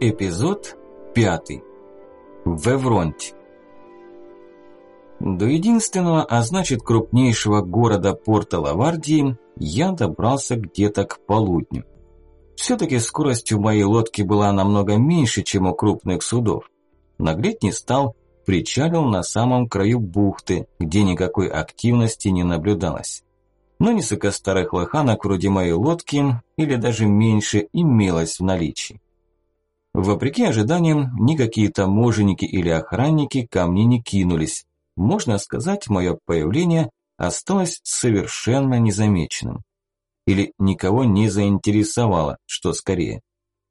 Эпизод пятый. В Эвронте. До единственного, а значит крупнейшего города порта Лавардии, я добрался где-то к полудню. Все-таки скорость у моей лодки была намного меньше, чем у крупных судов. Наглеть не стал, причалил на самом краю бухты, где никакой активности не наблюдалось. Но несколько старых лоханок вроде моей лодки, или даже меньше, имелось в наличии. Вопреки ожиданиям, никакие таможенники или охранники ко мне не кинулись. Можно сказать, мое появление осталось совершенно незамеченным. Или никого не заинтересовало, что скорее.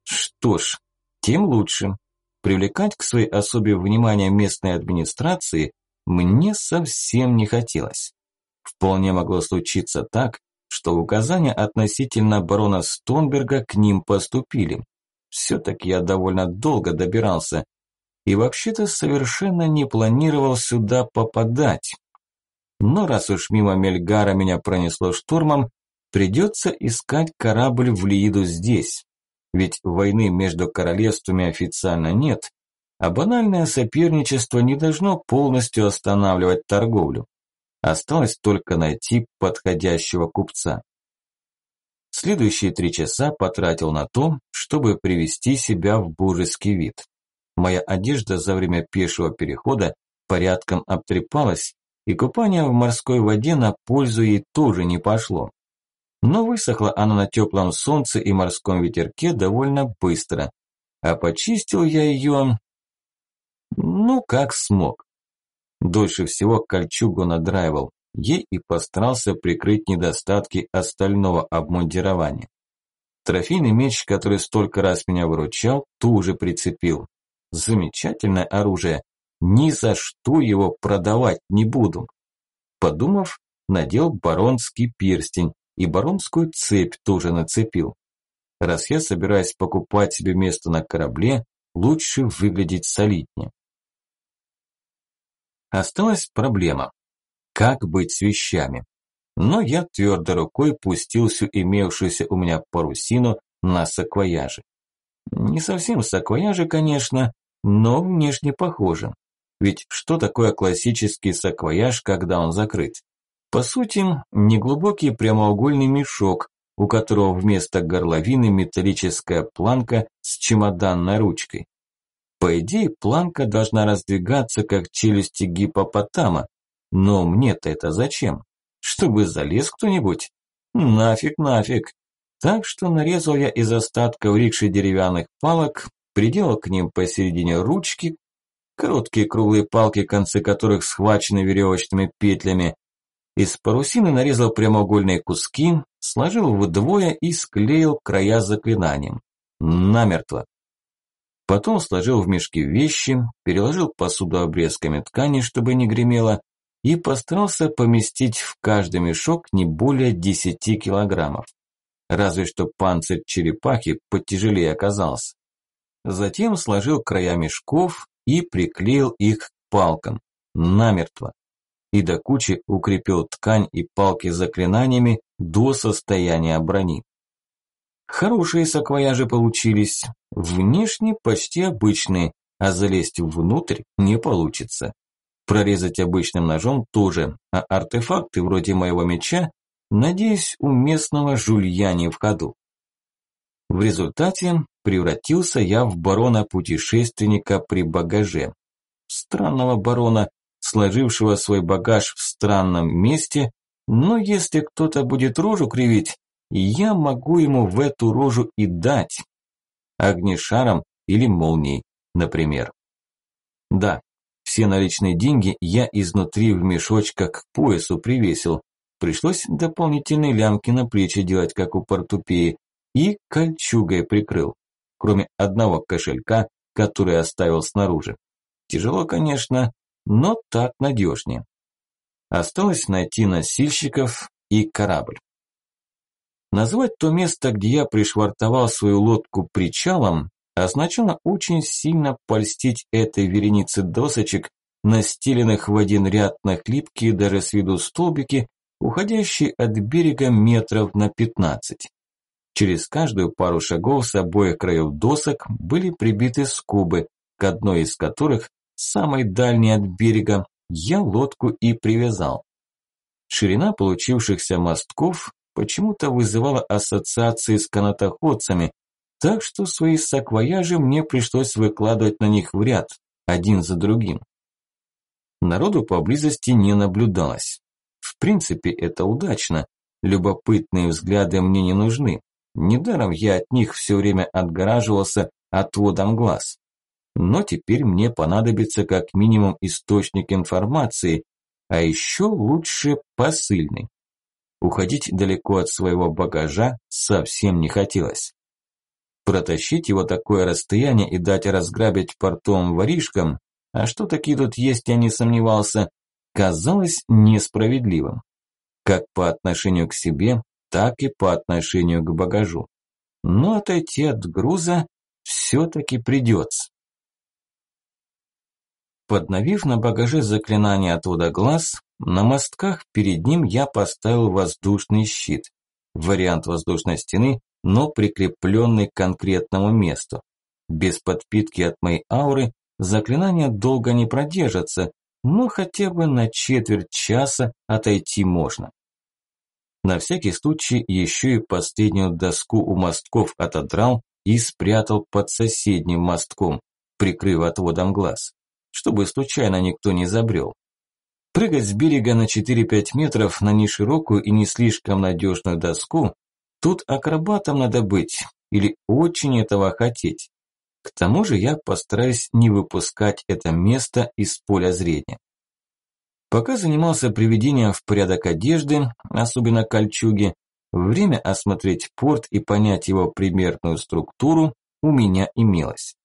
Что ж, тем лучше. Привлекать к своей особе внимание местной администрации мне совсем не хотелось. Вполне могло случиться так, что указания относительно барона Стонберга к ним поступили. Все-таки я довольно долго добирался и вообще-то совершенно не планировал сюда попадать. Но раз уж мимо Мельгара меня пронесло штурмом, придется искать корабль в Лииду здесь. Ведь войны между королевствами официально нет, а банальное соперничество не должно полностью останавливать торговлю. Осталось только найти подходящего купца. Следующие три часа потратил на то, чтобы привести себя в божеский вид. Моя одежда за время пешего перехода порядком обтрепалась, и купание в морской воде на пользу ей тоже не пошло. Но высохла она на теплом солнце и морском ветерке довольно быстро. А почистил я ее, ну, как смог. Дольше всего кольчугу надраивал, ей и постарался прикрыть недостатки остального обмундирования. Трофейный меч, который столько раз меня выручал, тоже прицепил. Замечательное оружие. Ни за что его продавать не буду. Подумав, надел баронский перстень, и баронскую цепь тоже нацепил. Раз я собираюсь покупать себе место на корабле, лучше выглядеть солиднее. Осталась проблема. Как быть с вещами? Но я твердой рукой пустил всю имевшуюся у меня парусину на саквояжи. Не совсем саквояжи, конечно, но внешне похоже. Ведь что такое классический саквояж, когда он закрыт? По сути, неглубокий прямоугольный мешок, у которого вместо горловины металлическая планка с чемоданной ручкой. По идее, планка должна раздвигаться, как челюсти гипопотама. Но мне-то это зачем? Чтобы залез кто-нибудь? Нафиг, нафиг. Так что нарезал я из остатков рикши деревянных палок, приделал к ним посередине ручки, короткие круглые палки, концы которых схвачены веревочными петлями, из парусины нарезал прямоугольные куски, сложил вдвое и склеил края заклинанием. Намертво. Потом сложил в мешки вещи, переложил посуду обрезками ткани, чтобы не гремело, и постарался поместить в каждый мешок не более 10 килограммов. Разве что панцирь черепахи потяжелее оказался. Затем сложил края мешков и приклеил их к палкам. Намертво и до кучи укрепил ткань и палки заклинаниями до состояния брони. Хорошие саквояжи получились, внешне почти обычные, а залезть внутрь не получится. Прорезать обычным ножом тоже, а артефакты вроде моего меча, надеюсь, у местного жулья не в ходу. В результате превратился я в барона-путешественника при багаже. Странного барона, сложившего свой багаж в странном месте, но если кто-то будет рожу кривить, я могу ему в эту рожу и дать. Огнешаром или молнией, например. Да, все наличные деньги я изнутри в мешочках к поясу привесил. Пришлось дополнительные лямки на плечи делать, как у портупеи, и кольчугой прикрыл, кроме одного кошелька, который оставил снаружи. Тяжело, конечно, но так надежнее. Осталось найти носильщиков и корабль. Назвать то место, где я пришвартовал свою лодку причалом, означало очень сильно польстить этой веренице досочек, настеленных в один ряд на хлипкие даже с виду столбики, уходящие от берега метров на пятнадцать. Через каждую пару шагов с обоих краев досок были прибиты скобы, к одной из которых, самой дальней от берега, я лодку и привязал. Ширина получившихся мостков почему-то вызывала ассоциации с канатоходцами, так что свои саквояжи мне пришлось выкладывать на них в ряд, один за другим. Народу поблизости не наблюдалось. В принципе, это удачно. Любопытные взгляды мне не нужны. Недаром я от них все время отгораживался отводом глаз. Но теперь мне понадобится как минимум источник информации, а еще лучше посыльный. Уходить далеко от своего багажа совсем не хотелось. Протащить его такое расстояние и дать разграбить портовым воришкам, а что такие тут есть, я не сомневался, казалось несправедливым. Как по отношению к себе, так и по отношению к багажу. Но отойти от груза все-таки придется. Подновив на багаже заклинание отвода глаз, на мостках перед ним я поставил воздушный щит. Вариант воздушной стены, но прикрепленный к конкретному месту. Без подпитки от моей ауры заклинание долго не продержится, но хотя бы на четверть часа отойти можно. На всякий случай еще и последнюю доску у мостков отодрал и спрятал под соседним мостком, прикрыв отводом глаз, чтобы случайно никто не забрел. Прыгать с берега на 4-5 метров на неширокую и не слишком надежную доску, тут акробатом надо быть или очень этого хотеть. К тому же я постараюсь не выпускать это место из поля зрения. Пока занимался приведением в порядок одежды, особенно кольчуги, время осмотреть порт и понять его примерную структуру у меня имелось.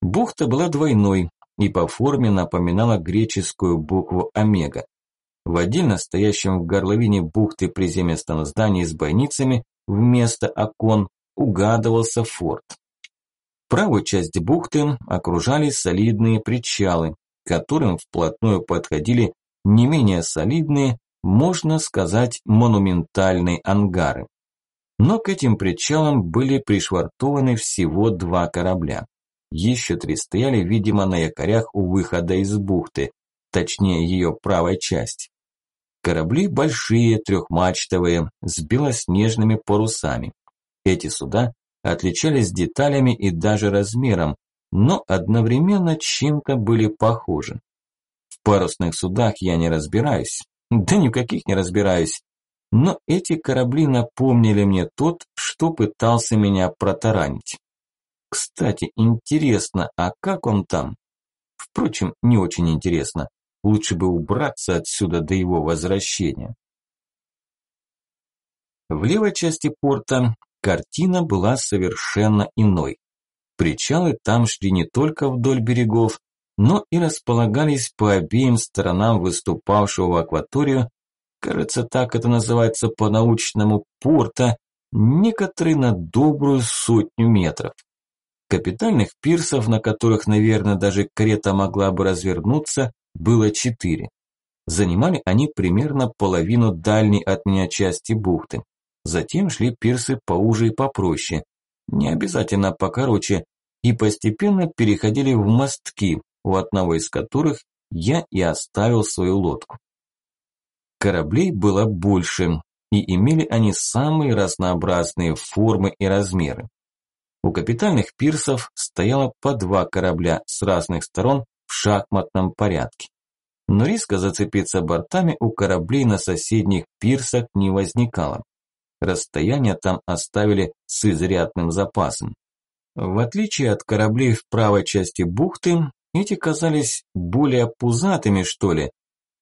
Бухта была двойной, и по форме напоминала греческую букву омега. В отдельно стоящем в горловине бухты приземистом здании с бойницами вместо окон угадывался форт. Правую часть бухты окружали солидные причалы, к которым вплотную подходили не менее солидные, можно сказать, монументальные ангары. Но к этим причалам были пришвартованы всего два корабля. Еще три стояли, видимо, на якорях у выхода из бухты, точнее ее правой части. Корабли большие, трехмачтовые, с белоснежными парусами. Эти суда отличались деталями и даже размером, но одновременно чем-то были похожи. В парусных судах я не разбираюсь, да ни в каких не разбираюсь, но эти корабли напомнили мне тот, что пытался меня протаранить. Кстати, интересно, а как он там? Впрочем, не очень интересно. Лучше бы убраться отсюда до его возвращения. В левой части порта картина была совершенно иной. Причалы там шли не только вдоль берегов, но и располагались по обеим сторонам выступавшего в акваторию, кажется, так это называется по-научному, порта, некоторые на добрую сотню метров. Капитальных пирсов, на которых, наверное, даже карета могла бы развернуться, было четыре. Занимали они примерно половину дальней от меня части бухты. Затем шли пирсы поуже и попроще, не обязательно покороче, и постепенно переходили в мостки, у одного из которых я и оставил свою лодку. Кораблей было больше, и имели они самые разнообразные формы и размеры. У капитальных пирсов стояло по два корабля с разных сторон в шахматном порядке. Но риска зацепиться бортами у кораблей на соседних пирсах не возникало. Расстояние там оставили с изрядным запасом. В отличие от кораблей в правой части бухты, эти казались более пузатыми, что ли,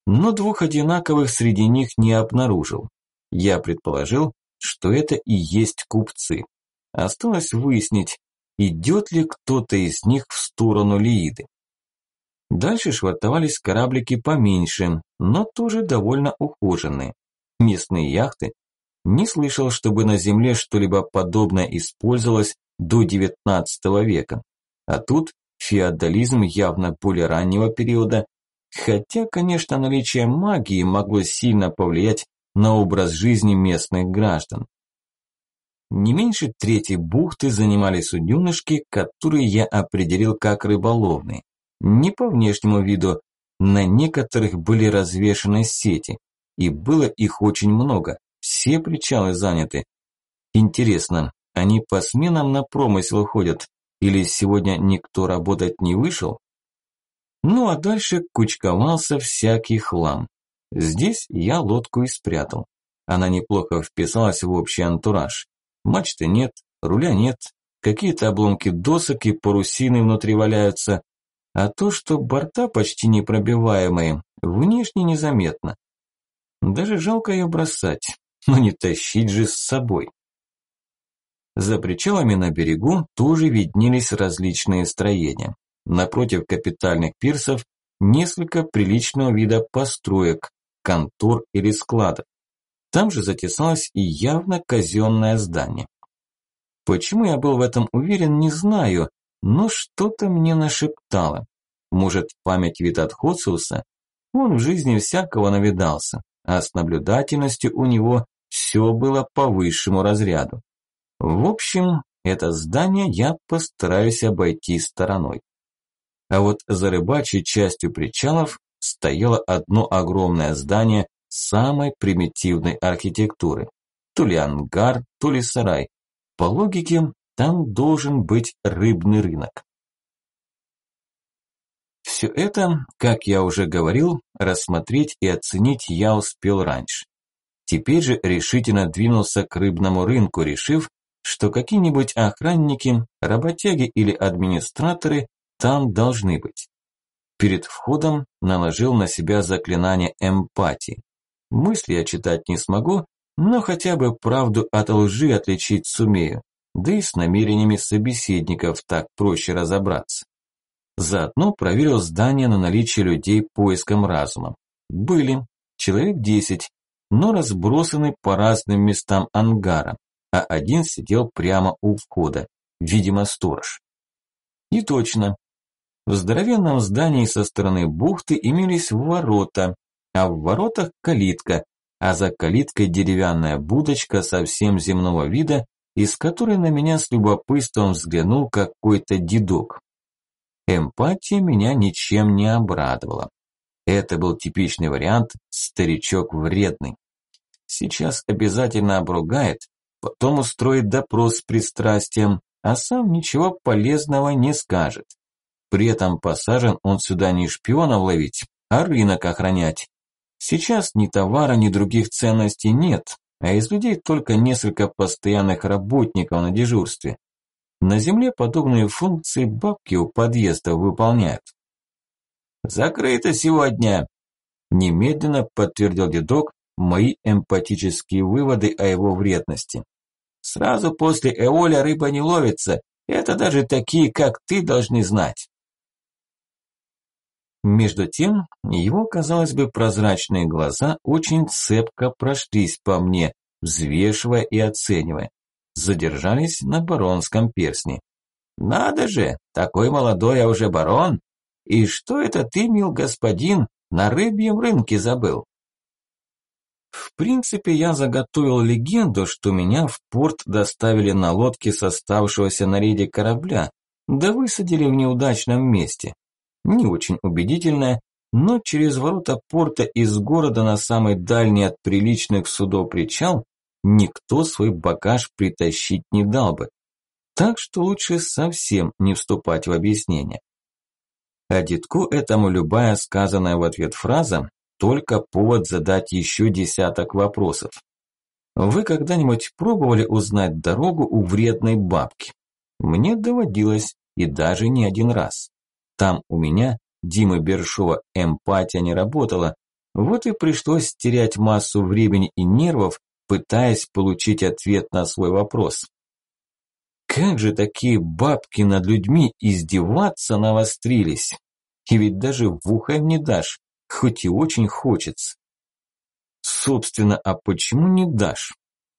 но двух одинаковых среди них не обнаружил. Я предположил, что это и есть купцы. Осталось выяснить, идет ли кто-то из них в сторону Лииды. Дальше швартовались кораблики поменьше, но тоже довольно ухоженные. Местные яхты. Не слышал, чтобы на Земле что-либо подобное использовалось до XIX века. А тут феодализм явно более раннего периода, хотя, конечно, наличие магии могло сильно повлиять на образ жизни местных граждан. не меньше третьей бухты занимали суденышки, которые я определил как рыболовные. Не по внешнему виду, на некоторых были развешаны сети, и было их очень много, все причалы заняты. Интересно, они по сменам на промысел ходят, или сегодня никто работать не вышел? Ну а дальше кучковался всякий хлам. Здесь я лодку и спрятал. Она неплохо вписалась в общий антураж. Мачты нет, руля нет, какие-то обломки досок и парусины внутри валяются. А то, что борта почти непробиваемые, внешне незаметно. Даже жалко ее бросать, но не тащить же с собой. За причалами на берегу тоже виднелись различные строения. Напротив капитальных пирсов несколько приличного вида построек, контор или складов. Там же затесалось и явно казенное здание. Почему я был в этом уверен, не знаю, но что-то мне нашептало. Может, память Витат Хоциуса? Он в жизни всякого навидался, а с наблюдательностью у него все было по высшему разряду. В общем, это здание я постараюсь обойти стороной. А вот за рыбачьей частью причалов стояло одно огромное здание самой примитивной архитектуры. То ли ангар, то ли сарай. По логике, там должен быть рыбный рынок. Все это, как я уже говорил, рассмотреть и оценить я успел раньше. Теперь же решительно двинулся к рыбному рынку, решив, что какие-нибудь охранники, работяги или администраторы там должны быть. Перед входом наложил на себя заклинание эмпатии. Мысли я читать не смогу, но хотя бы правду от лжи отличить сумею, да и с намерениями собеседников так проще разобраться. Заодно проверил здание на наличие людей поиском разума. Были, человек десять, но разбросаны по разным местам ангара, а один сидел прямо у входа, видимо сторож. И точно, в здоровенном здании со стороны бухты имелись ворота, а в воротах калитка, а за калиткой деревянная будочка совсем земного вида, из которой на меня с любопытством взглянул какой-то дедок. Эмпатия меня ничем не обрадовала. Это был типичный вариант «старичок вредный». Сейчас обязательно обругает, потом устроит допрос с пристрастием, а сам ничего полезного не скажет. При этом посажен он сюда не шпионов ловить, а рынок охранять. Сейчас ни товара, ни других ценностей нет, а из людей только несколько постоянных работников на дежурстве. На земле подобные функции бабки у подъезда выполняют. «Закрыто сегодня!» Немедленно подтвердил дедок мои эмпатические выводы о его вредности. «Сразу после Эоля рыба не ловится, это даже такие, как ты, должны знать». Между тем, его, казалось бы, прозрачные глаза очень цепко прошлись по мне, взвешивая и оценивая. Задержались на баронском персне. «Надо же, такой молодой, а уже барон! И что это ты, мил господин, на рыбьем рынке забыл?» В принципе, я заготовил легенду, что меня в порт доставили на лодке с оставшегося на рейде корабля, да высадили в неудачном месте не очень убедительная, но через ворота порта из города на самый дальний от приличных судов причал никто свой багаж притащить не дал бы. Так что лучше совсем не вступать в объяснение. А детку этому любая сказанная в ответ фраза только повод задать еще десяток вопросов. Вы когда-нибудь пробовали узнать дорогу у вредной бабки? Мне доводилось, и даже не один раз. Там у меня, Димы Бершова, эмпатия не работала, вот и пришлось терять массу времени и нервов, пытаясь получить ответ на свой вопрос. Как же такие бабки над людьми издеваться навострились? И ведь даже в ухо не дашь, хоть и очень хочется. Собственно, а почему не дашь?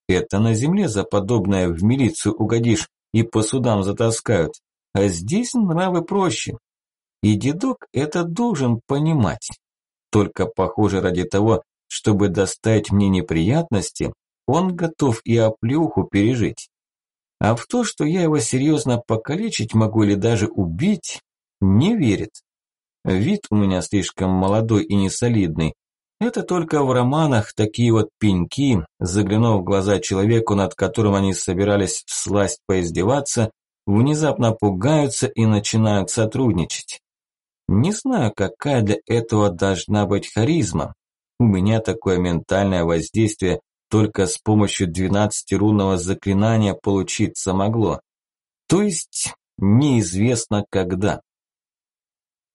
Это на земле за подобное в милицию угодишь и по судам затаскают, а здесь нравы проще. И дедок это должен понимать. Только, похоже, ради того, чтобы доставить мне неприятности, он готов и оплеуху пережить. А в то, что я его серьезно покалечить могу или даже убить, не верит. Вид у меня слишком молодой и несолидный. Это только в романах такие вот пеньки, заглянув в глаза человеку, над которым они собирались всласть поиздеваться, внезапно пугаются и начинают сотрудничать. Не знаю, какая для этого должна быть харизма. У меня такое ментальное воздействие только с помощью 12-рунного заклинания получиться могло. То есть неизвестно когда.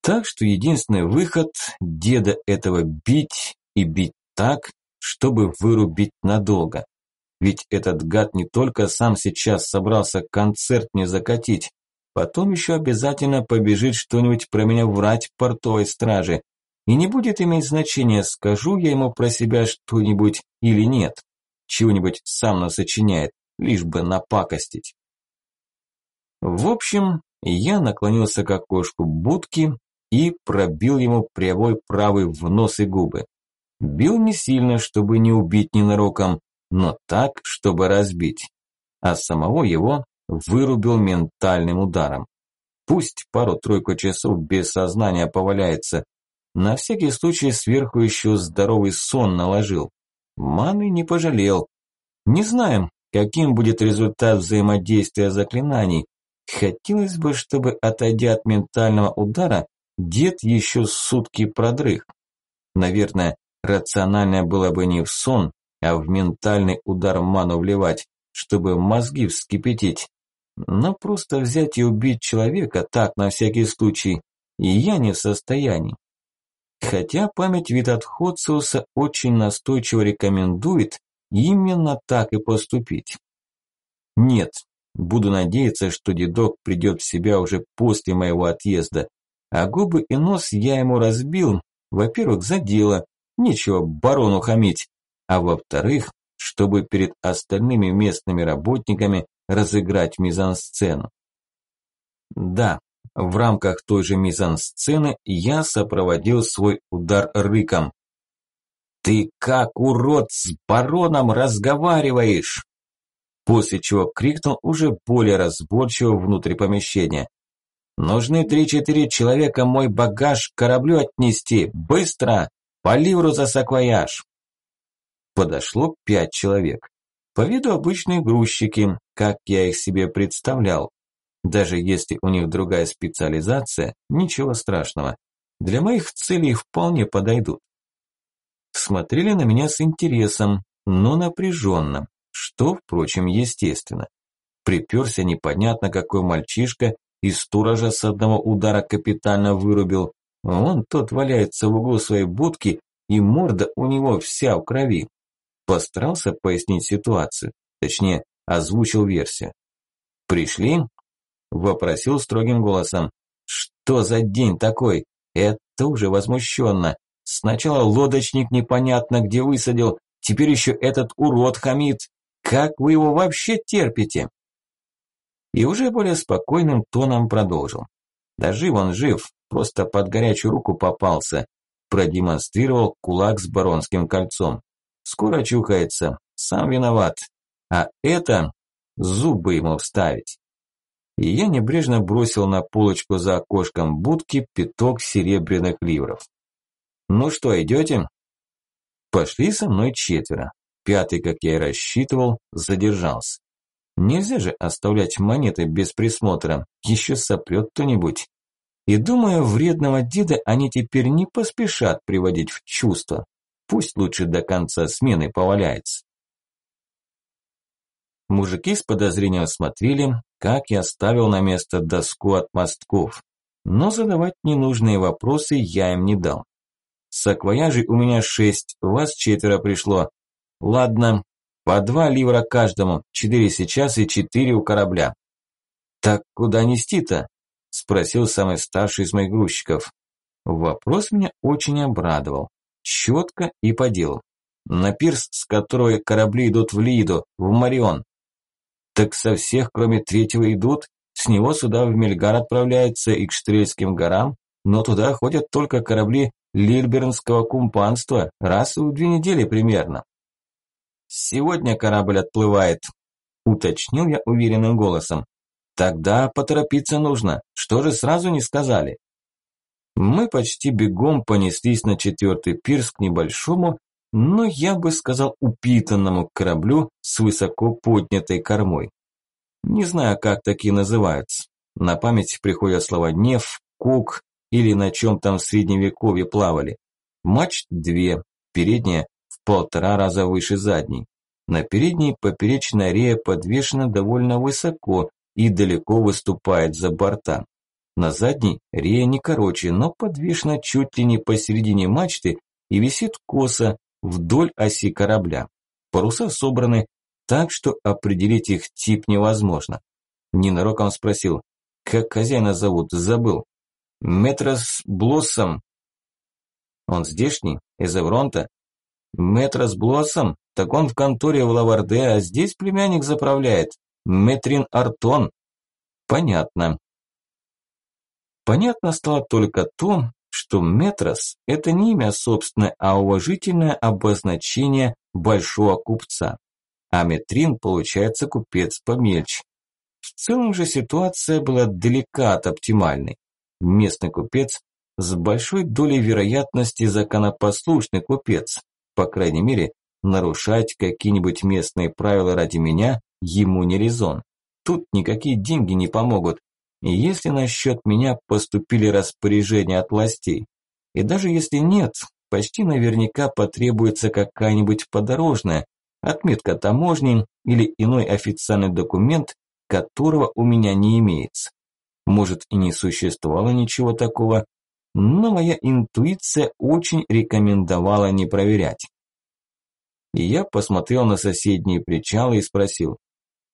Так что единственный выход – деда этого бить и бить так, чтобы вырубить надолго. Ведь этот гад не только сам сейчас собрался концерт не закатить, потом еще обязательно побежит что-нибудь про меня врать портовой страже. И не будет иметь значения, скажу я ему про себя что-нибудь или нет. Чего-нибудь сам насочиняет, лишь бы напакостить. В общем, я наклонился к окошку будки и пробил ему прямой правый в нос и губы. Бил не сильно, чтобы не убить ненароком, но так, чтобы разбить. А самого его вырубил ментальным ударом. Пусть пару-тройку часов без сознания поваляется. На всякий случай сверху еще здоровый сон наложил. Маны не пожалел. Не знаем, каким будет результат взаимодействия заклинаний. Хотелось бы, чтобы, отойдя от ментального удара, дед еще сутки продрых. Наверное, рациональное было бы не в сон, а в ментальный удар ману вливать, чтобы мозги вскипятить. Но просто взять и убить человека так на всякий случай, и я не в состоянии. Хотя память Витатходциуса очень настойчиво рекомендует именно так и поступить. Нет, буду надеяться, что дедок придет в себя уже после моего отъезда, а губы и нос я ему разбил, во-первых, за дело, нечего барону хамить, а во-вторых, чтобы перед остальными местными работниками разыграть мизансцену. Да, в рамках той же мизансцены я сопроводил свой удар рыком. «Ты как, урод, с бароном разговариваешь?» После чего крикнул уже более разборчиво внутрь помещения. «Нужны три-четыре человека мой багаж к кораблю отнести! Быстро! По ливру за саквояж!» Подошло пять человек. По виду обычные грузчики, как я их себе представлял. Даже если у них другая специализация, ничего страшного. Для моих целей вполне подойдут. Смотрели на меня с интересом, но напряженно, что, впрочем, естественно. Приперся непонятно какой мальчишка и сторожа с одного удара капитально вырубил. Он тот валяется в углу своей будки, и морда у него вся в крови. Постарался пояснить ситуацию, точнее, озвучил версию. «Пришли?» Вопросил строгим голосом. Что за день такой? Это уже возмущенно. Сначала лодочник непонятно где высадил, теперь еще этот урод хамит. Как вы его вообще терпите? И уже более спокойным тоном продолжил. Да жив он жив, просто под горячую руку попался. Продемонстрировал кулак с баронским кольцом. Скоро чухается, сам виноват. А это зубы ему вставить и я небрежно бросил на полочку за окошком будки пяток серебряных ливров. «Ну что, идете?» Пошли со мной четверо. Пятый, как я и рассчитывал, задержался. Нельзя же оставлять монеты без присмотра, еще сопрет кто-нибудь. И думаю, вредного деда они теперь не поспешат приводить в чувство. Пусть лучше до конца смены поваляется. Мужики с подозрением смотрели, как я ставил на место доску от мостков. Но задавать ненужные вопросы я им не дал. Саквояжей у меня шесть, вас четверо пришло. Ладно, по два ливра каждому, четыре сейчас и четыре у корабля. Так куда нести-то? Спросил самый старший из моих грузчиков. Вопрос меня очень обрадовал. Четко и по делу. На пирс, с которого корабли идут в Лиду, в Марион. Так со всех, кроме третьего, идут. С него сюда в Мельгар отправляется и к Штрельским горам, но туда ходят только корабли Лильбернского кумпанства раз в две недели примерно. Сегодня корабль отплывает. Уточнил я уверенным голосом. Тогда поторопиться нужно. Что же сразу не сказали? Мы почти бегом понеслись на четвертый пирс к небольшому, но я бы сказал упитанному кораблю с высоко поднятой кормой. Не знаю, как такие называются. На память приходят слова «неф», «кук» или на чем там в средневековье плавали. Мачт две, передняя в полтора раза выше задней. На передней поперечная рея подвешена довольно высоко и далеко выступает за борта. На задней рея не короче, но подвешена чуть ли не посередине мачты и висит косо вдоль оси корабля. Паруса собраны, так что определить их тип невозможно. Ненароком спросил, как хозяина зовут, забыл. Метрос Блоссом. Он здешний, из Эвронта? Метрос Блоссом? Так он в конторе в Лаварде, а здесь племянник заправляет. Метрин Артон. Понятно. Понятно стало только то, что Метрос – это не имя собственное, а уважительное обозначение большого купца. А Метрин, получается, купец помельче. В целом же ситуация была далека от оптимальной. Местный купец с большой долей вероятности законопослушный купец. По крайней мере, нарушать какие-нибудь местные правила ради меня ему не резон. Тут никакие деньги не помогут, если насчет меня поступили распоряжения от властей. И даже если нет, почти наверняка потребуется какая-нибудь подорожная, отметка таможни или иной официальный документ, которого у меня не имеется. Может и не существовало ничего такого, но моя интуиция очень рекомендовала не проверять. И я посмотрел на соседние причалы и спросил,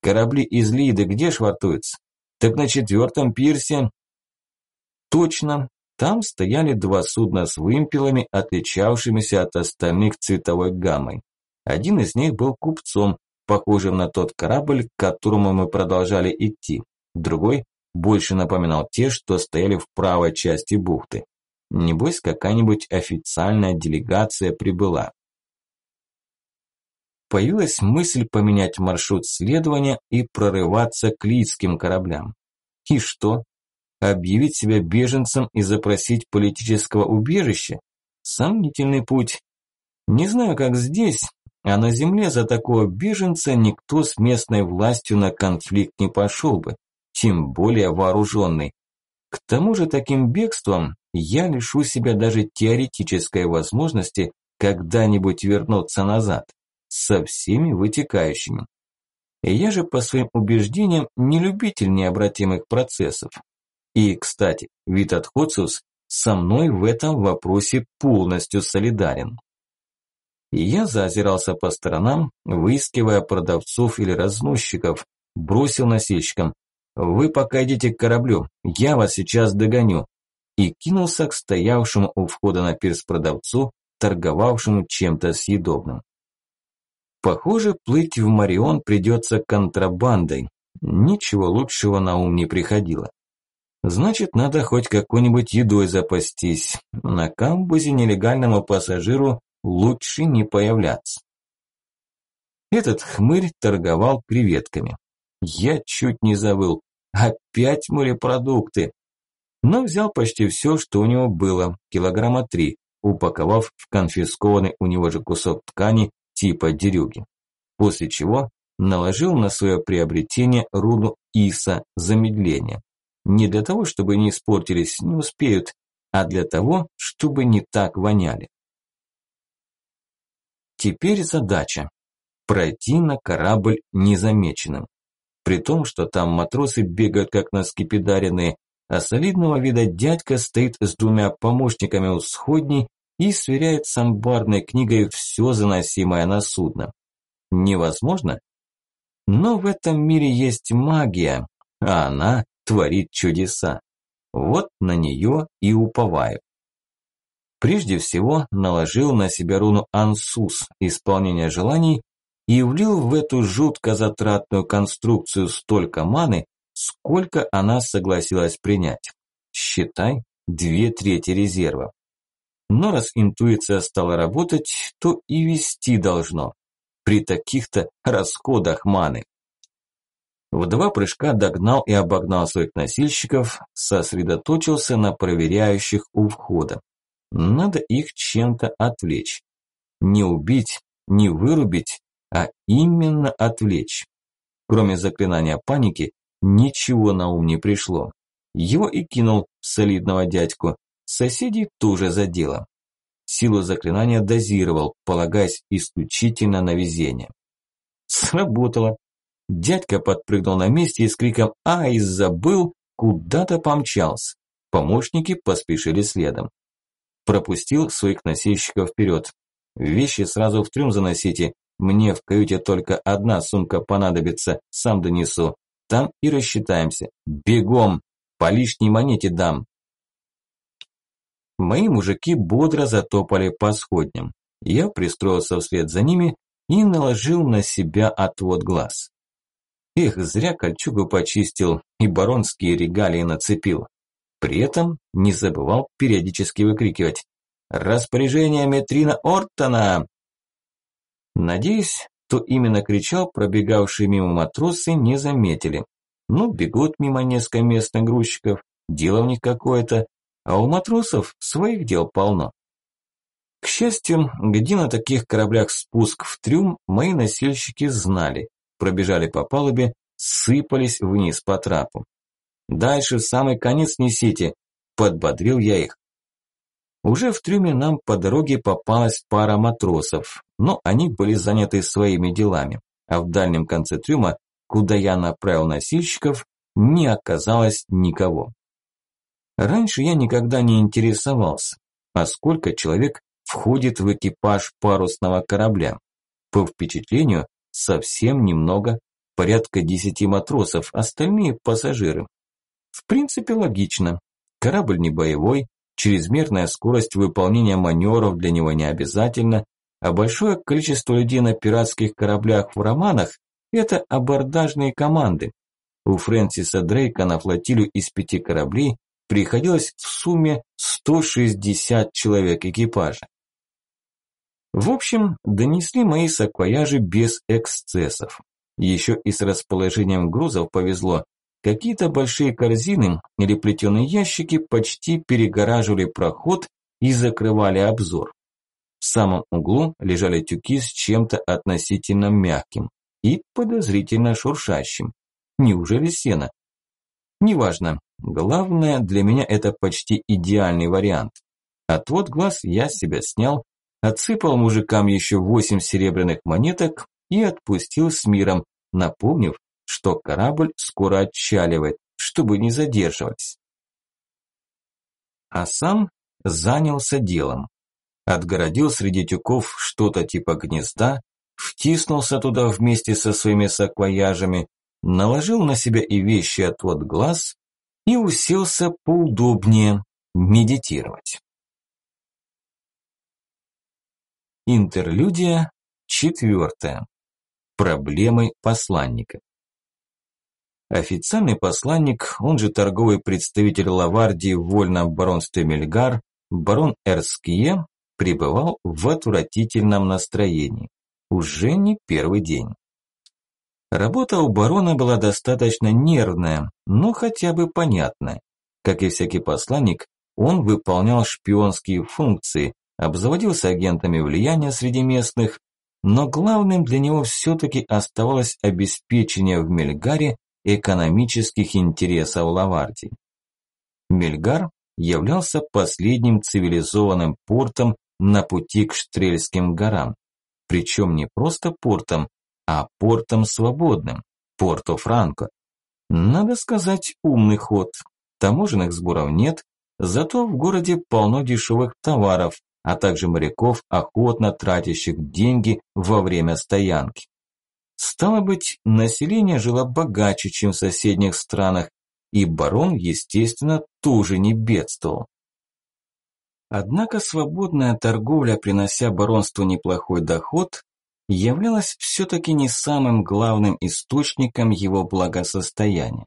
корабли из Лиды где швартуются? Так на четвертом пирсе... Точно, там стояли два судна с вымпелами, отличавшимися от остальных цветовой гаммой. Один из них был купцом, похожим на тот корабль, к которому мы продолжали идти. Другой больше напоминал те, что стояли в правой части бухты. Небось, какая-нибудь официальная делегация прибыла появилась мысль поменять маршрут следования и прорываться к лидским кораблям. И что? Объявить себя беженцем и запросить политического убежища? Сомнительный путь. Не знаю, как здесь, а на земле за такого беженца никто с местной властью на конфликт не пошел бы, тем более вооруженный. К тому же таким бегством я лишу себя даже теоретической возможности когда-нибудь вернуться назад со всеми вытекающими. И я же по своим убеждениям не любитель необратимых процессов. И, кстати, Витат Хоциус со мной в этом вопросе полностью солидарен. И я заозирался по сторонам, выискивая продавцов или разносчиков, бросил носильщикам «Вы пока идите к кораблю, я вас сейчас догоню» и кинулся к стоявшему у входа на пирс продавцу, торговавшему чем-то съедобным. Похоже, плыть в Марион придется контрабандой. Ничего лучшего на ум не приходило. Значит, надо хоть какой-нибудь едой запастись. На камбузе нелегальному пассажиру лучше не появляться. Этот хмырь торговал креветками. Я чуть не забыл. Опять морепродукты. Но взял почти все, что у него было, килограмма три, упаковав в конфискованный у него же кусок ткани типа дерюги. После чего наложил на свое приобретение руну Иса замедления. Не для того, чтобы не испортились, не успеют, а для того, чтобы не так воняли. Теперь задача – пройти на корабль незамеченным. При том, что там матросы бегают как на скипидаренные, а солидного вида дядька стоит с двумя помощниками у сходней и сверяет с амбарной книгой все заносимое на судно. Невозможно? Но в этом мире есть магия, а она творит чудеса. Вот на нее и уповаю. Прежде всего наложил на себя руну Ансус, исполнение желаний, и влил в эту жутко затратную конструкцию столько маны, сколько она согласилась принять. Считай, две трети резерва. Но раз интуиция стала работать, то и вести должно. При таких-то расходах маны. В два прыжка догнал и обогнал своих носильщиков, сосредоточился на проверяющих у входа. Надо их чем-то отвлечь. Не убить, не вырубить, а именно отвлечь. Кроме заклинания паники, ничего на ум не пришло. Его и кинул солидного дядьку. Соседей тоже задело. Силу заклинания дозировал, полагаясь исключительно на везение. Сработало. Дядька подпрыгнул на месте и с криком «Ай, забыл!» куда-то помчался. Помощники поспешили следом. Пропустил своих носильщиков вперед. Вещи сразу в трюм заносите. Мне в каюте только одна сумка понадобится, сам донесу. Там и рассчитаемся. Бегом! По лишней монете дам. Мои мужики бодро затопали по сходням. Я пристроился вслед за ними и наложил на себя отвод глаз. Эх, зря кольчугу почистил и баронские регалии нацепил. При этом не забывал периодически выкрикивать «Распоряжение Метрина Ортона!» Надеюсь, то именно кричал, пробегавшие мимо матросы не заметили. Ну, бегут мимо несколько местных грузчиков, дело у них какое-то, а у матросов своих дел полно. К счастью, где на таких кораблях спуск в трюм, мои носильщики знали, пробежали по палубе, сыпались вниз по трапу. «Дальше в самый конец несите», – подбодрил я их. Уже в трюме нам по дороге попалась пара матросов, но они были заняты своими делами, а в дальнем конце трюма, куда я направил носильщиков, не оказалось никого. Раньше я никогда не интересовался, а сколько человек входит в экипаж парусного корабля. По впечатлению, совсем немного, порядка десяти матросов, остальные пассажиры. В принципе, логично. Корабль не боевой, чрезмерная скорость выполнения маневров для него не обязательно, а большое количество людей на пиратских кораблях в романах – это абордажные команды. У Фрэнсиса Дрейка на флотилию из пяти кораблей приходилось в сумме 160 человек экипажа. В общем, донесли мои саквояжи без эксцессов. Еще и с расположением грузов повезло. Какие-то большие корзины или плетеные ящики почти перегораживали проход и закрывали обзор. В самом углу лежали тюки с чем-то относительно мягким и подозрительно шуршащим. Неужели сено? Неважно. Главное для меня это почти идеальный вариант. Отвод глаз я себя снял, отсыпал мужикам еще восемь серебряных монеток и отпустил с миром, напомнив, что корабль скоро отчаливает, чтобы не задерживались. А сам занялся делом. Отгородил среди тюков что-то типа гнезда, втиснулся туда вместе со своими саквояжами, наложил на себя и вещи отвод глаз и уселся поудобнее медитировать. Интерлюдия четвертая. Проблемы посланника. Официальный посланник, он же торговый представитель Лавардии в вольном баронстве Мельгар, барон Эрские, пребывал в отвратительном настроении. Уже не первый день. Работа у барона была достаточно нервная, но хотя бы понятная. Как и всякий посланник, он выполнял шпионские функции, обзаводился агентами влияния среди местных, но главным для него все-таки оставалось обеспечение в Мельгаре экономических интересов Лавардии. Мельгар являлся последним цивилизованным портом на пути к Штрельским горам, причем не просто портом, а портом свободным, Порто-Франко. Надо сказать, умный ход. Таможенных сборов нет, зато в городе полно дешевых товаров, а также моряков, охотно тратящих деньги во время стоянки. Стало быть, население жило богаче, чем в соседних странах, и барон, естественно, тоже не бедствовал. Однако свободная торговля, принося баронству неплохой доход, являлась все-таки не самым главным источником его благосостояния.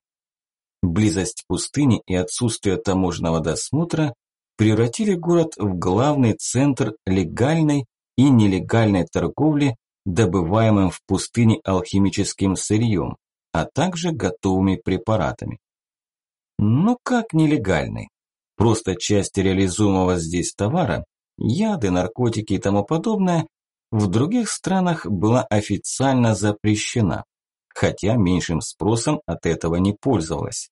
Близость пустыни и отсутствие таможенного досмотра превратили город в главный центр легальной и нелегальной торговли, добываемым в пустыне алхимическим сырьем, а также готовыми препаратами. Ну как нелегальный? Просто часть реализуемого здесь товара, яды, наркотики и тому подобное, в других странах была официально запрещена, хотя меньшим спросом от этого не пользовалась.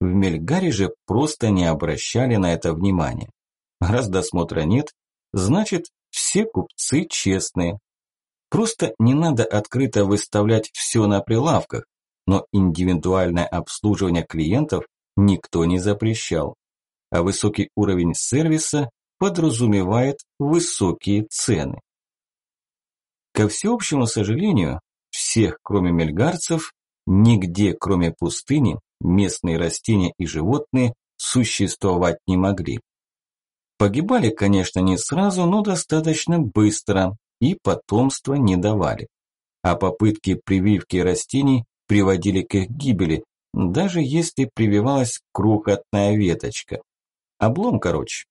В Мельгаре же просто не обращали на это внимания. Раз досмотра нет, значит все купцы честные. Просто не надо открыто выставлять все на прилавках, но индивидуальное обслуживание клиентов никто не запрещал. А высокий уровень сервиса подразумевает высокие цены. Ко всеобщему сожалению, всех, кроме мельгарцев, нигде, кроме пустыни, местные растения и животные существовать не могли. Погибали, конечно, не сразу, но достаточно быстро и потомства не давали. А попытки прививки растений приводили к их гибели, даже если прививалась крохотная веточка. Облом, короче.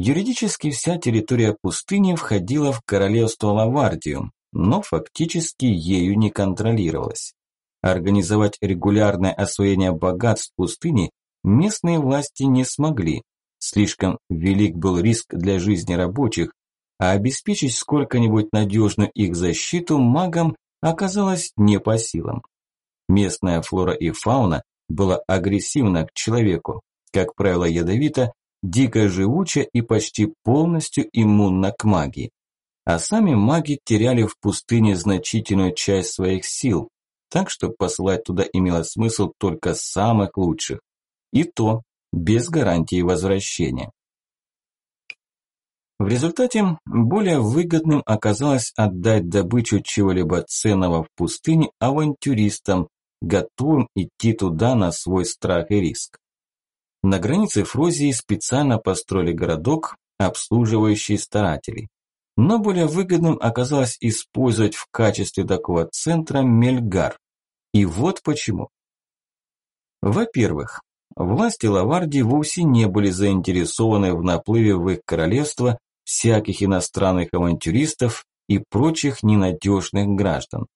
Юридически вся территория пустыни входила в королевство Лавардию, но фактически ею не контролировалась. Организовать регулярное освоение богатств пустыни местные власти не смогли. Слишком велик был риск для жизни рабочих, а обеспечить сколько-нибудь надежную их защиту магам оказалось не по силам. Местная флора и фауна была агрессивна к человеку, как правило ядовита, дико живуча и почти полностью иммунна к магии. А сами маги теряли в пустыне значительную часть своих сил, так что посылать туда имело смысл только самых лучших. И то без гарантии возвращения. В результате более выгодным оказалось отдать добычу чего-либо ценного в пустыне авантюристам, готовым идти туда на свой страх и риск. На границе Фрозии специально построили городок, обслуживающий старателей. Но более выгодным оказалось использовать в качестве такого центра Мельгар. И вот почему. Во-первых, власти Лавардии вовсе не были заинтересованы в наплыве в их королевство всяких иностранных авантюристов и прочих ненадежных граждан.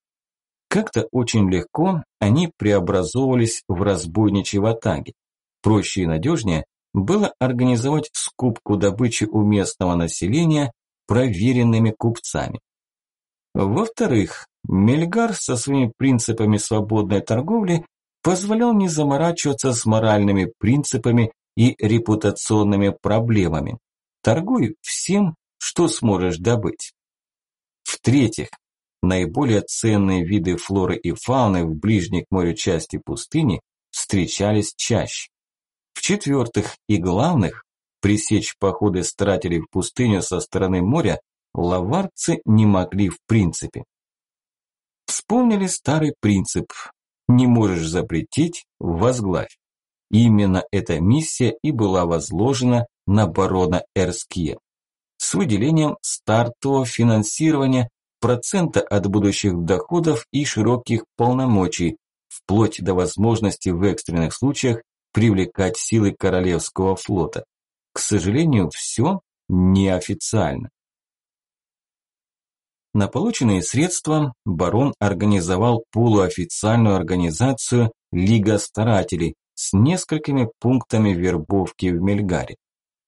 Как-то очень легко они преобразовывались в разбойничьи ватаги. Проще и надежнее было организовать скупку добычи у местного населения проверенными купцами. Во-вторых, Мельгар со своими принципами свободной торговли позволял не заморачиваться с моральными принципами и репутационными проблемами. Торгуй всем, что сможешь добыть. В-третьих, наиболее ценные виды флоры и фауны в ближней к морю части пустыни встречались чаще. В-четвертых и главных, пресечь походы старателей в пустыню со стороны моря лаварцы не могли в принципе. Вспомнили старый принцип «не можешь запретить – возглавь». Именно эта миссия и была возложена на барона Эрские с выделением стартового финансирования, процента от будущих доходов и широких полномочий, вплоть до возможности в экстренных случаях привлекать силы Королевского флота. К сожалению, все неофициально. На полученные средства барон организовал полуофициальную организацию Лига старателей с несколькими пунктами вербовки в Мельгаре.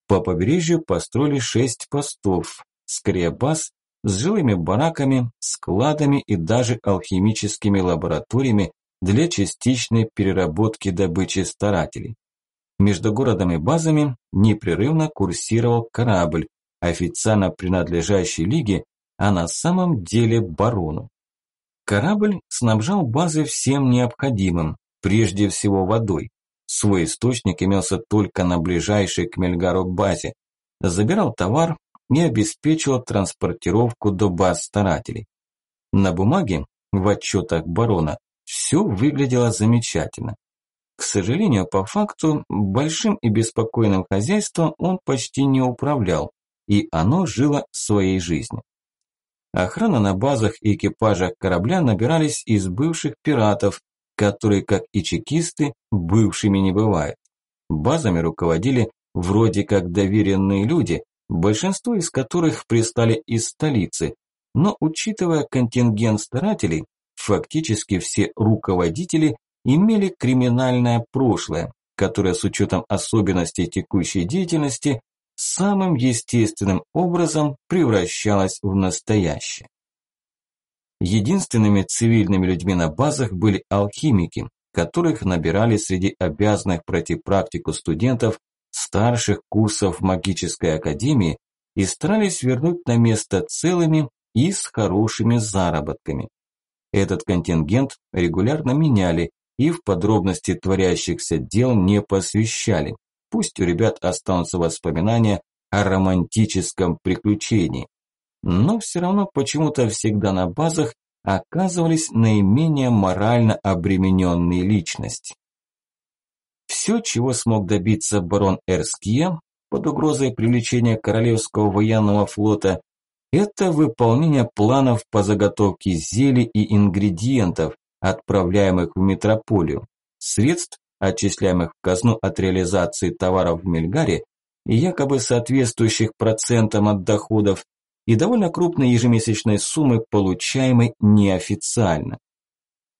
По побережью построили шесть постов, скорее баз, с жилыми бараками, складами и даже алхимическими лабораториями для частичной переработки добычи старателей. Между городом и базами непрерывно курсировал корабль, официально принадлежащий Лиге, а на самом деле барону. Корабль снабжал базы всем необходимым, прежде всего водой. Свой источник имелся только на ближайшей к Мельгару базе. Забирал товар и обеспечивал транспортировку до баз старателей. На бумаге, в отчетах барона, все выглядело замечательно. К сожалению, по факту, большим и беспокойным хозяйством он почти не управлял, и оно жило своей жизнью. Охрана на базах и экипажах корабля набирались из бывших пиратов, которые, как и чекисты, бывшими не бывают. Базами руководили вроде как доверенные люди, большинство из которых пристали из столицы, но учитывая контингент старателей, фактически все руководители имели криминальное прошлое, которое с учетом особенностей текущей деятельности самым естественным образом превращалось в настоящее. Единственными цивильными людьми на базах были алхимики, которых набирали среди обязанных пройти практику студентов старших курсов магической академии и старались вернуть на место целыми и с хорошими заработками. Этот контингент регулярно меняли и в подробности творящихся дел не посвящали. Пусть у ребят останутся воспоминания о романтическом приключении. Но все равно почему-то всегда на базах оказывались наименее морально обремененные личности. Все, чего смог добиться барон Эрские под угрозой привлечения Королевского военного флота, это выполнение планов по заготовке зелий и ингредиентов, отправляемых в метрополию, средств, отчисляемых в казну от реализации товаров в Мельгаре и якобы соответствующих процентам от доходов, и довольно крупной ежемесячной суммы, получаемой неофициально.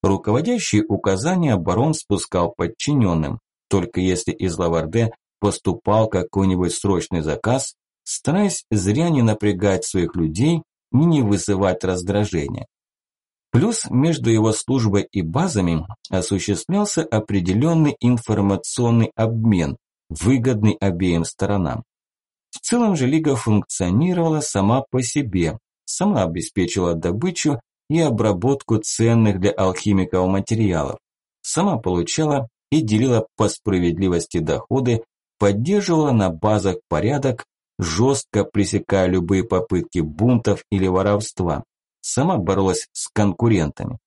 Руководящие указания барон спускал подчиненным, только если из Лаварде поступал какой-нибудь срочный заказ, стараясь зря не напрягать своих людей и не вызывать раздражения. Плюс между его службой и базами осуществлялся определенный информационный обмен, выгодный обеим сторонам. В целом же Лига функционировала сама по себе, сама обеспечила добычу и обработку ценных для алхимиков материалов, сама получала и делила по справедливости доходы, поддерживала на базах порядок, жестко пресекая любые попытки бунтов или воровства, сама боролась с конкурентами.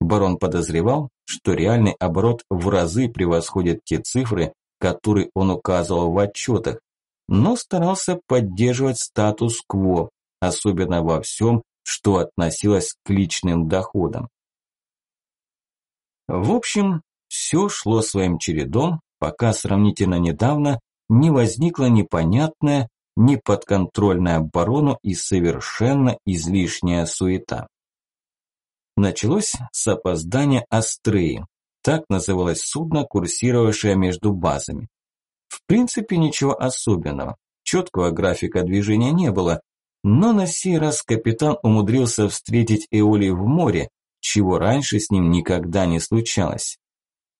Барон подозревал, что реальный оборот в разы превосходит те цифры, которые он указывал в отчетах, но старался поддерживать статус-кво, особенно во всем, что относилось к личным доходам. В общем, все шло своим чередом, пока сравнительно недавно не возникла непонятная, неподконтрольная оборону и совершенно излишняя суета. Началось с опоздания Астреи, так называлось судно, курсировавшее между базами. В принципе, ничего особенного. Четкого графика движения не было, но на сей раз капитан умудрился встретить Эоли в море, чего раньше с ним никогда не случалось.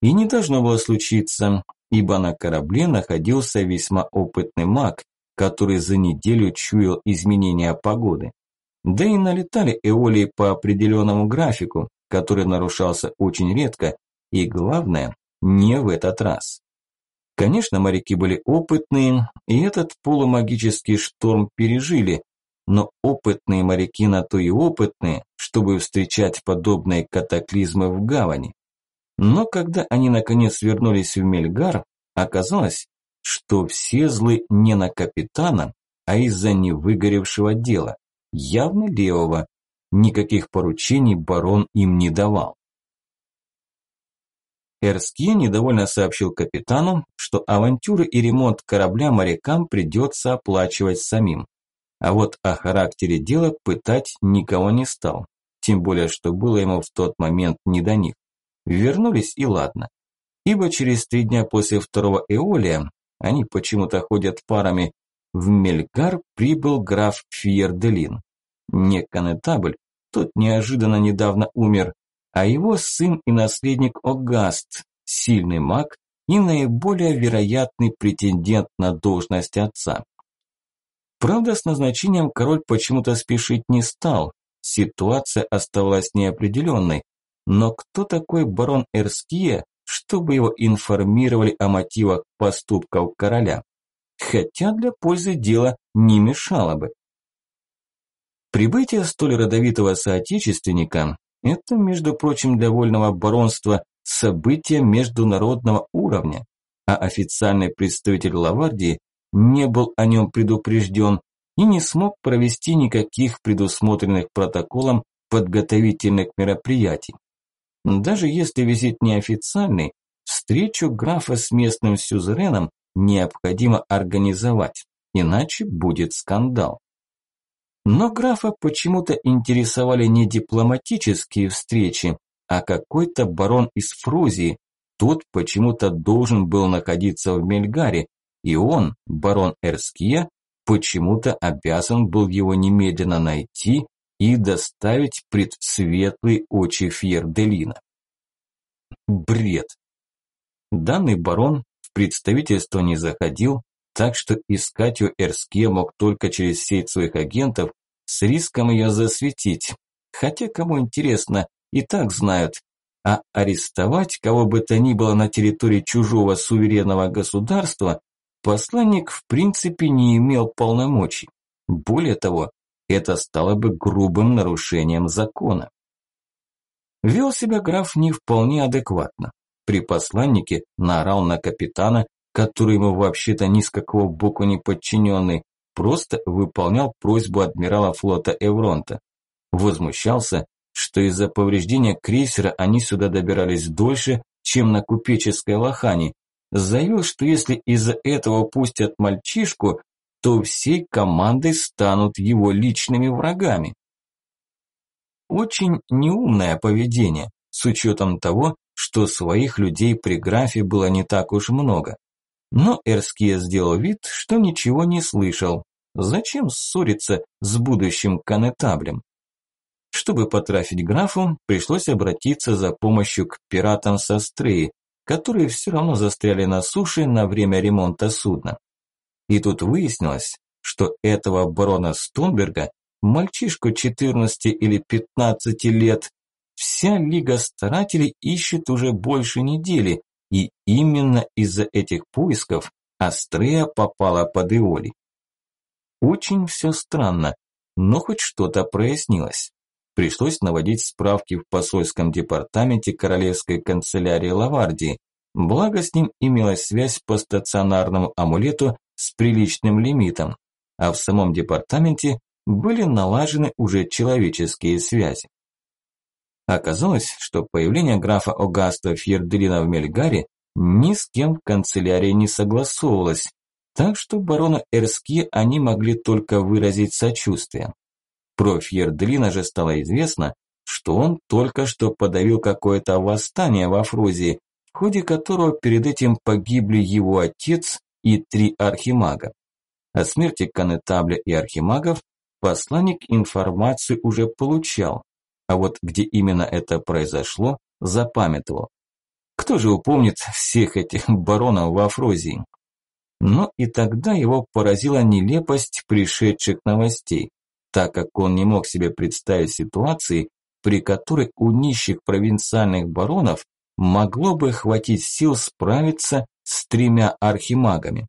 И не должно было случиться, ибо на корабле находился весьма опытный маг, который за неделю чуял изменения погоды. Да и налетали Эолии по определенному графику, который нарушался очень редко, и главное, не в этот раз. Конечно, моряки были опытные, и этот полумагический шторм пережили, но опытные моряки на то и опытные, чтобы встречать подобные катаклизмы в гавани. Но когда они наконец вернулись в Мельгар, оказалось, что все злы не на капитана, а из-за невыгоревшего дела, явно левого. Никаких поручений барон им не давал. Эрские недовольно сообщил капитану, что авантюры и ремонт корабля морякам придется оплачивать самим. А вот о характере дела пытать никого не стал. Тем более, что было ему в тот момент не до них. Вернулись и ладно. Ибо через три дня после второго Эолия, они почему-то ходят парами, в Мельгар прибыл граф Фьерделин. Не конетабль, тот неожиданно недавно умер, а его сын и наследник Огаст, сильный маг и наиболее вероятный претендент на должность отца. Правда, с назначением король почему-то спешить не стал, ситуация оставалась неопределенной, но кто такой барон Эрские, чтобы его информировали о мотивах поступков короля? Хотя для пользы дела не мешало бы. Прибытие столь родовитого соотечественника это, между прочим, для вольного баронства событие международного уровня, а официальный представитель Лавардии не был о нем предупрежден и не смог провести никаких предусмотренных протоколом подготовительных мероприятий. Даже если визит неофициальный, встречу графа с местным сюзереном необходимо организовать, иначе будет скандал. Но графа почему-то интересовали не дипломатические встречи, а какой-то барон из Фрузии. Тот почему-то должен был находиться в Мельгаре, и он, барон Эрския, почему-то обязан был его немедленно найти и доставить пред светлые очи Фьерделина. Бред. Данный барон в представительство не заходил, так что искать у Эрске мог только через сеть своих агентов с риском ее засветить. Хотя, кому интересно, и так знают. А арестовать кого бы то ни было на территории чужого суверенного государства посланник в принципе не имел полномочий. Более того, это стало бы грубым нарушением закона. Вел себя граф не вполне адекватно. При посланнике наорал на капитана, который ему вообще-то ни с какого боку не подчиненный, просто выполнял просьбу адмирала флота Эвронта. Возмущался, что из-за повреждения крейсера они сюда добирались дольше, чем на купеческой лохане. Заявил, что если из-за этого пустят мальчишку, то всей командой станут его личными врагами. Очень неумное поведение, с учетом того, что своих людей при графе было не так уж много. Но Эрския сделал вид, что ничего не слышал. Зачем ссориться с будущим конетаблем? Чтобы потрафить графу, пришлось обратиться за помощью к пиратам со Стреи, которые все равно застряли на суше на время ремонта судна. И тут выяснилось, что этого барона Стонберга, мальчишку 14 или 15 лет, вся Лига Старателей ищет уже больше недели, и именно из-за этих поисков Астрея попала под Иоли. Очень все странно, но хоть что-то прояснилось. Пришлось наводить справки в посольском департаменте Королевской канцелярии Лавардии, благо с ним имелась связь по стационарному амулету с приличным лимитом, а в самом департаменте были налажены уже человеческие связи. Оказалось, что появление графа Огаста Фьерделина в Мельгаре ни с кем в канцелярии не согласовывалось, так что барона Эрски они могли только выразить сочувствие. Про Фьерделина же стало известно, что он только что подавил какое-то восстание во Фрузии, в ходе которого перед этим погибли его отец и три архимага. О смерти конетабля и архимагов посланник информацию уже получал, а вот где именно это произошло, запамятовал. Кто же упомнит всех этих баронов во Фрозии? Но и тогда его поразила нелепость пришедших новостей, так как он не мог себе представить ситуации, при которой у нищих провинциальных баронов могло бы хватить сил справиться с тремя архимагами.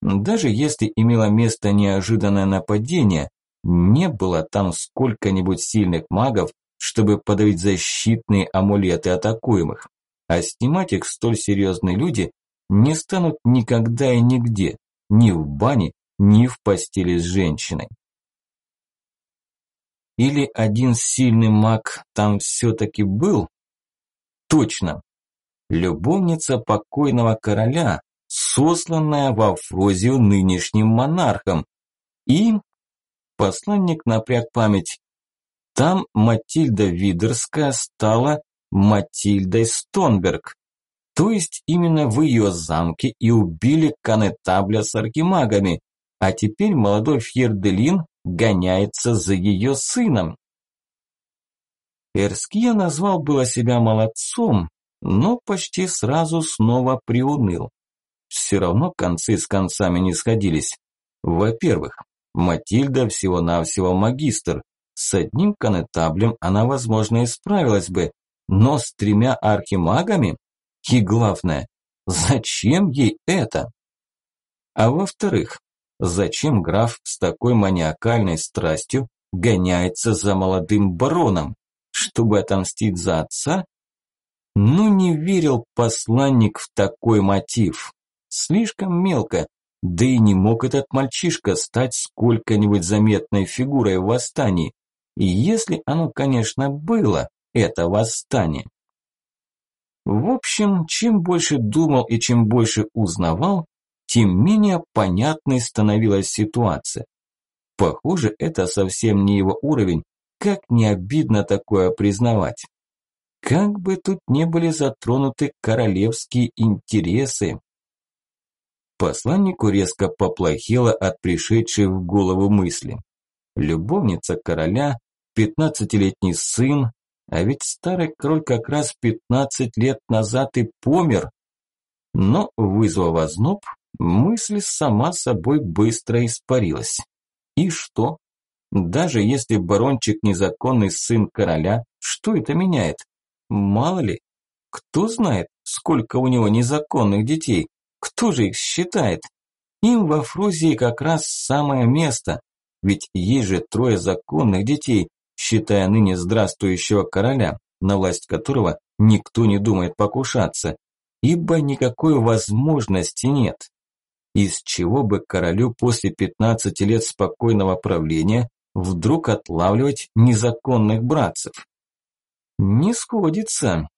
Даже если имело место неожиданное нападение, не было там сколько-нибудь сильных магов, чтобы подавить защитные амулеты атакуемых. А снимать их столь серьезные люди не станут никогда и нигде, ни в бане, ни в постели с женщиной. Или один сильный маг там все-таки был? Точно. Любовница покойного короля, сосланная во Фрозию нынешним монархом. И посланник напряг память. Там Матильда Видерская стала Матильдой Стонберг. То есть именно в ее замке и убили канетабля с архимагами, а теперь молодой Фьерделин гоняется за ее сыном. Эрския назвал было себя молодцом, но почти сразу снова приуныл. Все равно концы с концами не сходились. Во-первых, Матильда всего-навсего магистр, с одним конетаблем она, возможно, и справилась бы, но с тремя архимагами? И главное, зачем ей это? А во-вторых, зачем граф с такой маниакальной страстью гоняется за молодым бароном? Чтобы отомстить за отца? Ну не верил посланник в такой мотив. Слишком мелко, да и не мог этот мальчишка стать сколько-нибудь заметной фигурой в восстании. И если оно, конечно, было, это восстание. В общем, чем больше думал и чем больше узнавал, тем менее понятной становилась ситуация. Похоже, это совсем не его уровень, как не обидно такое признавать. Как бы тут не были затронуты королевские интересы. Посланнику резко поплохело от пришедшей в голову мысли. Любовница короля, пятнадцатилетний сын, а ведь старый король как раз пятнадцать лет назад и помер. Но, вызвав озноб, мысль сама собой быстро испарилась. И что? Даже если барончик незаконный сын короля, что это меняет? Мало ли, кто знает, сколько у него незаконных детей, кто же их считает? Им во Фрузии как раз самое место, ведь есть же трое законных детей, считая ныне здравствующего короля, на власть которого никто не думает покушаться, ибо никакой возможности нет. Из чего бы королю после 15 лет спокойного правления вдруг отлавливать незаконных братцев? Не сходится.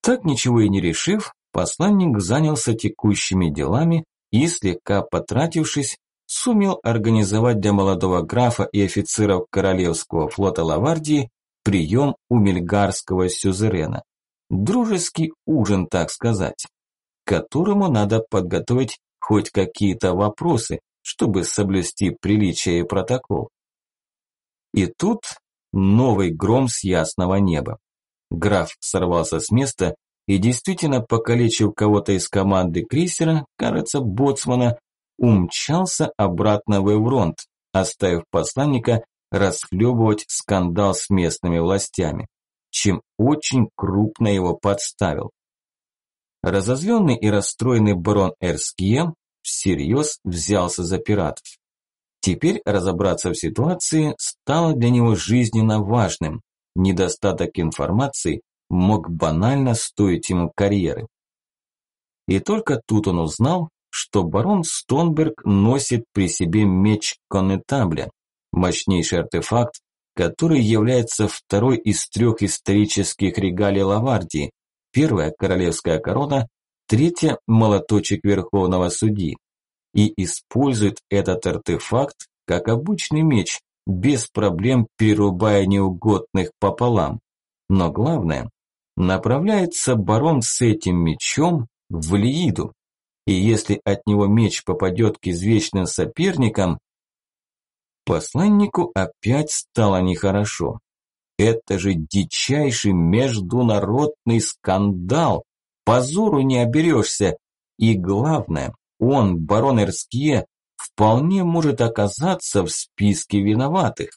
Так ничего и не решив, посланник занялся текущими делами и, слегка потратившись, сумел организовать для молодого графа и офицеров Королевского флота Лавардии прием у мельгарского сюзерена. Дружеский ужин, так сказать, которому надо подготовить хоть какие-то вопросы, чтобы соблюсти приличие и протокол. И тут Новый гром с ясного неба. Граф сорвался с места и, действительно покалечив кого-то из команды крейсера, кажется, боцмана, умчался обратно в Эвронт, оставив посланника расхлебывать скандал с местными властями, чем очень крупно его подставил. Разозленный и расстроенный барон Эрские всерьез взялся за пиратов. Теперь разобраться в ситуации стало для него жизненно важным. Недостаток информации мог банально стоить ему карьеры. И только тут он узнал, что барон Стонберг носит при себе меч Коннетабля, мощнейший артефакт, который является второй из трех исторических регалий Лавардии, первая – королевская корона, третья – молоточек верховного судьи и использует этот артефакт как обычный меч, без проблем перерубая неугодных пополам. Но главное, направляется барон с этим мечом в Лииду. И если от него меч попадет к извечным соперникам, посланнику опять стало нехорошо. Это же дичайший международный скандал. Позору не оберешься. И главное, он, барон Эрские, вполне может оказаться в списке виноватых,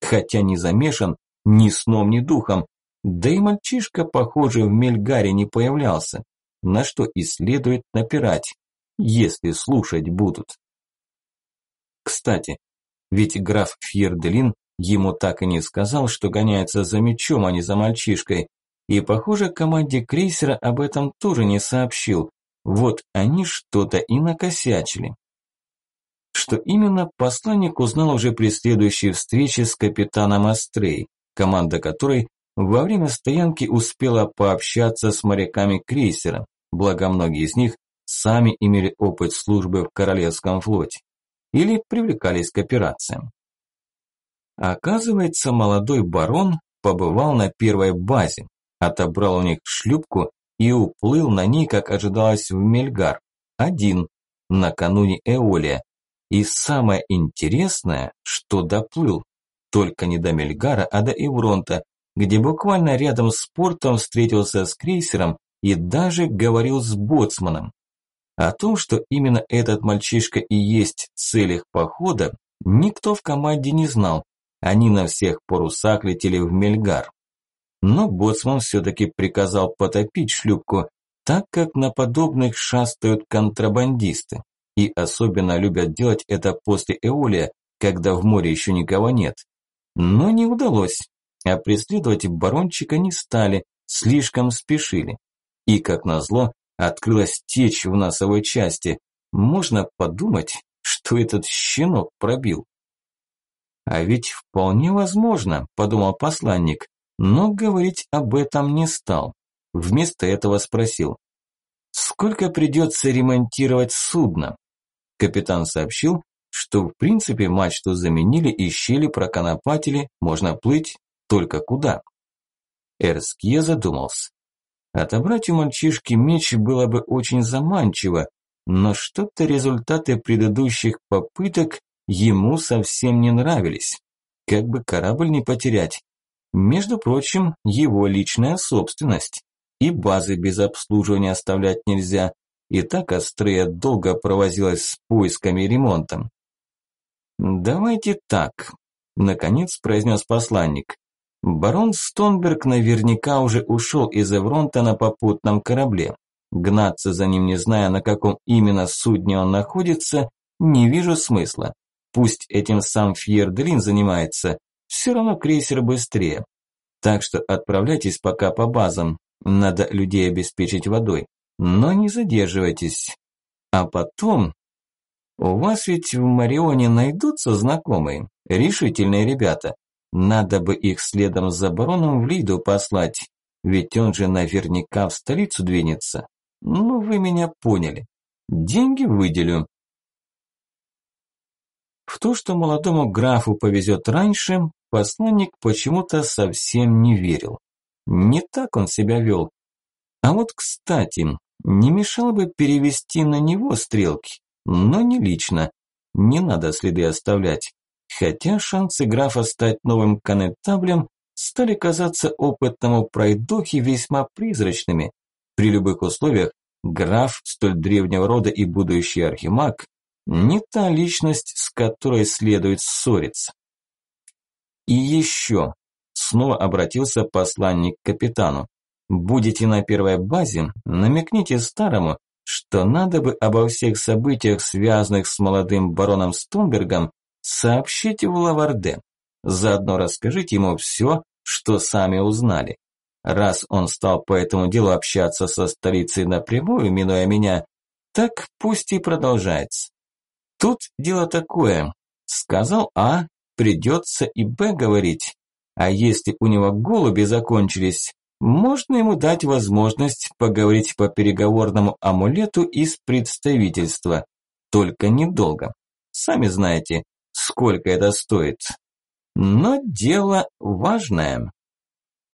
хотя не замешан ни сном, ни духом, да и мальчишка, похоже, в Мельгаре не появлялся, на что и следует напирать, если слушать будут. Кстати, ведь граф Фьерделин ему так и не сказал, что гоняется за мечом, а не за мальчишкой, и, похоже, команде крейсера об этом тоже не сообщил, вот они что-то и накосячили. Что именно, посланник узнал уже при следующей встрече с капитаном Астрей, команда которой во время стоянки успела пообщаться с моряками крейсера, благо многие из них сами имели опыт службы в Королевском флоте или привлекались к операциям. Оказывается, молодой барон побывал на первой базе, отобрал у них шлюпку и уплыл на ней, как ожидалось, в Мельгар. Один, накануне Эолия. И самое интересное, что доплыл. Только не до Мельгара, а до Ивронта, где буквально рядом с портом встретился с крейсером и даже говорил с боцманом. О том, что именно этот мальчишка и есть цель их похода, никто в команде не знал. Они на всех парусах летели в Мельгар но боцман все-таки приказал потопить шлюпку, так как на подобных шастают контрабандисты. И особенно любят делать это после Эолия, когда в море еще никого нет. Но не удалось, а преследовать барончика не стали, слишком спешили. И, как назло, открылась течь в носовой части. Можно подумать, что этот щенок пробил. А ведь вполне возможно, подумал посланник, но говорить об этом не стал. Вместо этого спросил, сколько придется ремонтировать судно? Капитан сообщил, что в принципе мачту заменили и щели проконопатили, можно плыть только куда. Эрскье задумался. Отобрать у мальчишки меч было бы очень заманчиво, но что-то результаты предыдущих попыток ему совсем не нравились. Как бы корабль не потерять. Между прочим, его личная собственность. И базы без обслуживания оставлять нельзя. И так Астрея долго провозилась с поисками и ремонтом. «Давайте так», – наконец произнес посланник. Барон Стонберг наверняка уже ушел из Эвронта на попутном корабле. Гнаться за ним, не зная, на каком именно судне он находится, не вижу смысла. Пусть этим сам Фьердлин занимается, все равно крейсер быстрее. Так что отправляйтесь пока по базам, надо людей обеспечить водой. Но не задерживайтесь. А потом... У вас ведь в Марионе найдутся знакомые, решительные ребята. Надо бы их следом за бароном в Лиду послать, ведь он же наверняка в столицу двинется. Ну, вы меня поняли. Деньги выделю. В то, что молодому графу повезет раньше, посланник почему-то совсем не верил. Не так он себя вел. А вот, кстати, не мешало бы перевести на него стрелки, но не лично. Не надо следы оставлять хотя шансы графа стать новым коннектаблем стали казаться опытному пройдохе весьма призрачными. При любых условиях граф столь древнего рода и будущий архимаг не та личность, с которой следует ссориться. И еще, снова обратился посланник к капитану, будете на первой базе, намекните старому, что надо бы обо всех событиях, связанных с молодым бароном Стомбергом, Сообщите в Лаварде. Заодно расскажите ему все, что сами узнали. Раз он стал по этому делу общаться со столицей напрямую, минуя меня, так пусть и продолжается. Тут дело такое. Сказал А, придется и Б говорить. А если у него голуби закончились, можно ему дать возможность поговорить по переговорному амулету из представительства. Только недолго. Сами знаете, сколько это стоит. Но дело важное.